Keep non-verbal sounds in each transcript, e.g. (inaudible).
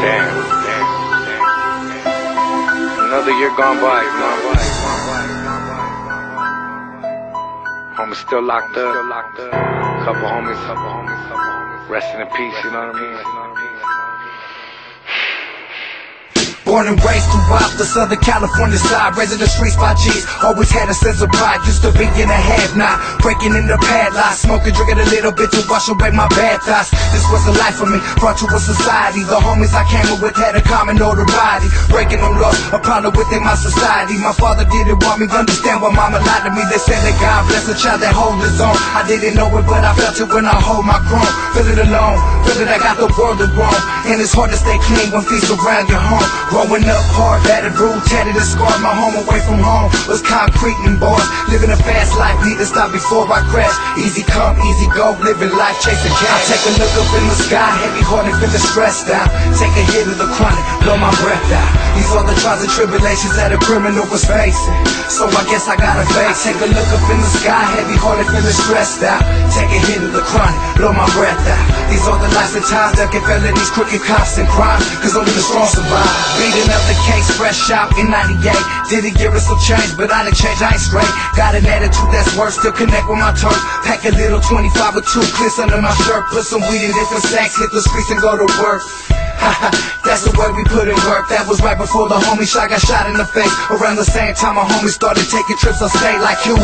Damn. Another year gone by, gone by. Homies still locked up. Couple homies, couple homies, couple homies. Resting in peace, you know what I mean? Born and raised throughout the Southern California side, raising the streets by G's. Always had a sense of pride, used to be in a half now. Breaking in the padlocks, smoking, drinking a little bit to wash away my bad thoughts. This was the life for me, brought to a society. The homies I came with had a common notoriety. Breaking them laws, a problem within my society. My father didn't want me to understand why mama lied to me. They said that God bless a child that hold his own. I didn't know it, but I felt it when I hold my crown. Feel it alone, feel it I got the world wrong. And it's hard to stay clean when feast around your home. Growing up hard, battered, bruised, tatted, and scarred. My home away from home was concrete and bars. Living a fast life, need to stop before I crash. Easy come, easy go, living life, chasing cash. Take a look up in the sky, heavy hearted, feeling stressed out. Take a hit of the chronic, blow my breath out. These are the trials and tribulations that a criminal was facing. So I guess I gotta face. Take a look up in the sky, heavy hearted, feeling stressed out. Take a hit of the chronic, blow my breath out. These are the lives and times fell these crooked cops and crimes. Cause only the strong survive. Beating up the case, fresh out in 98. Didn't give us some change, but I didn't change, I ain't straight. Got an attitude that's worse, still connect with my turf. Pack a little 25 with two clips under my shirt. Put some weed in different sacks, hit the streets and go to work. (laughs) That's the way we put in work. That was right before the homie shot got shot in the face. Around the same time, my homie started taking trips on state like Huey.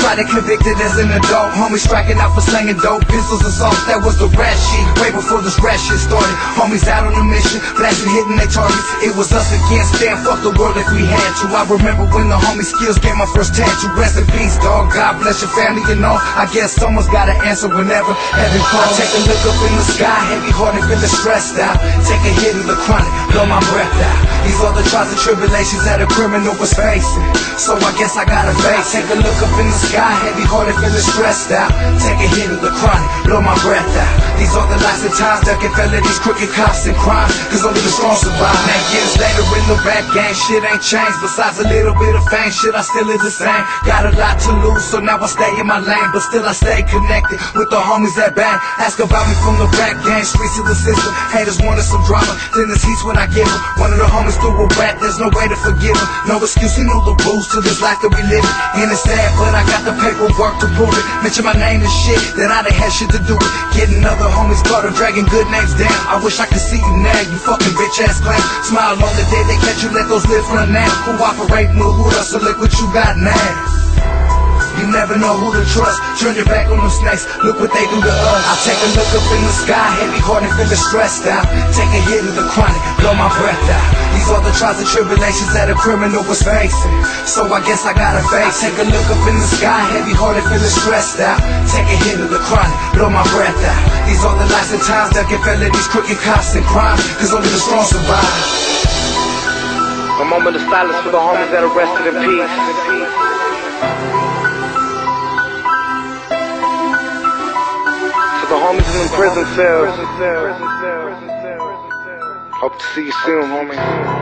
Tried to convict it as an adult. Homie striking out for slanging dope, pistols and assaults. That was the rat sheet. Way before this rat shit started. Homies out on a mission, blasting, hitting their targets. It was us against them. Fuck the world if we had to. I remember when the homie skills gave my first tattoo. Rest in peace, dog. God bless your family and all. I guess someone's gotta answer whenever heaven calls. I take a look up in the sky, heavy hearted, feeling stressed out. Take a hit of the chronic, blow my breath out. These are the trials and tribulations that a criminal was facing. So I guess I gotta face. Take a look up in the sky, heavy hearted, feeling stressed out. Take a hit of the chronic, blow my breath out. These are the lives and times that can these crooked cops and crimes. Cause only the strong survive. Now years later in the rap game, shit ain't changed. Besides a little bit of fame, shit I still is the same. Got a lot to lose, so now I stay in my lane. But still I stay connected with the homies that bang. Ask about me from the rap game, streets to the system. Haters wanted some drama, then this heat's when I give them. One of the homies threw a rap, there's no way to forgive him. No excuse, he knew the rules to this life that we live in. And it's sad, but I got the paperwork to prove it. Mention my name and shit that I done had shit to do with. Getting other homies caught or dragging good names down. I wish I could see you now, you fucking bitch ass clown. Smile on the day they catch you, let those lips run now. Cooperate, move with us, so look what you got now. You never know who to trust. Turn your back on them snakes. Look what they do to us. I take a look up in the sky, heavy hearted, feeling stressed out. Take a hit of the chronic, blow my breath out. These are the trials and tribulations that a criminal was facing. So I guess I gotta face. Take a look up in the sky, heavy hearted, feeling stressed out. Take a hit of the chronic, blow my breath out. These are the lives and times that fell in these crooked cops and crimes. Cause only the strong survive. A moment of silence for the homies that are rested in peace. The homies in the prison cells. Hope to see you soon, homie.